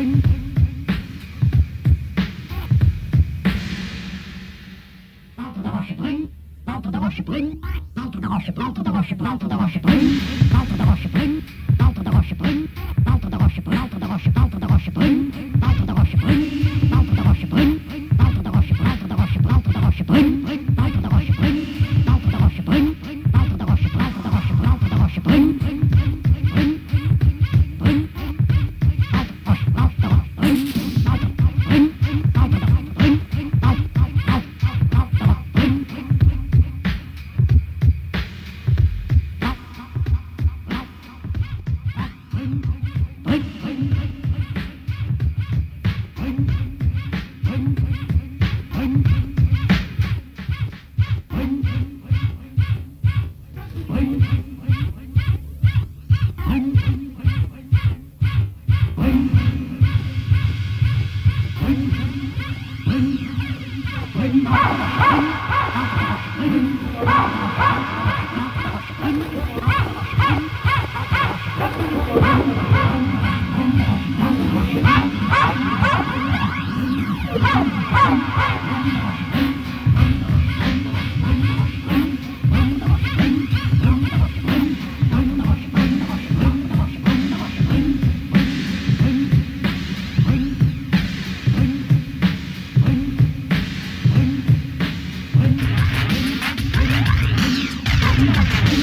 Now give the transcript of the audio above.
Walter de Rosse bring, Walter de Rosse bring, Walter de Rosse bring, Walter de Rosse bring Thank you.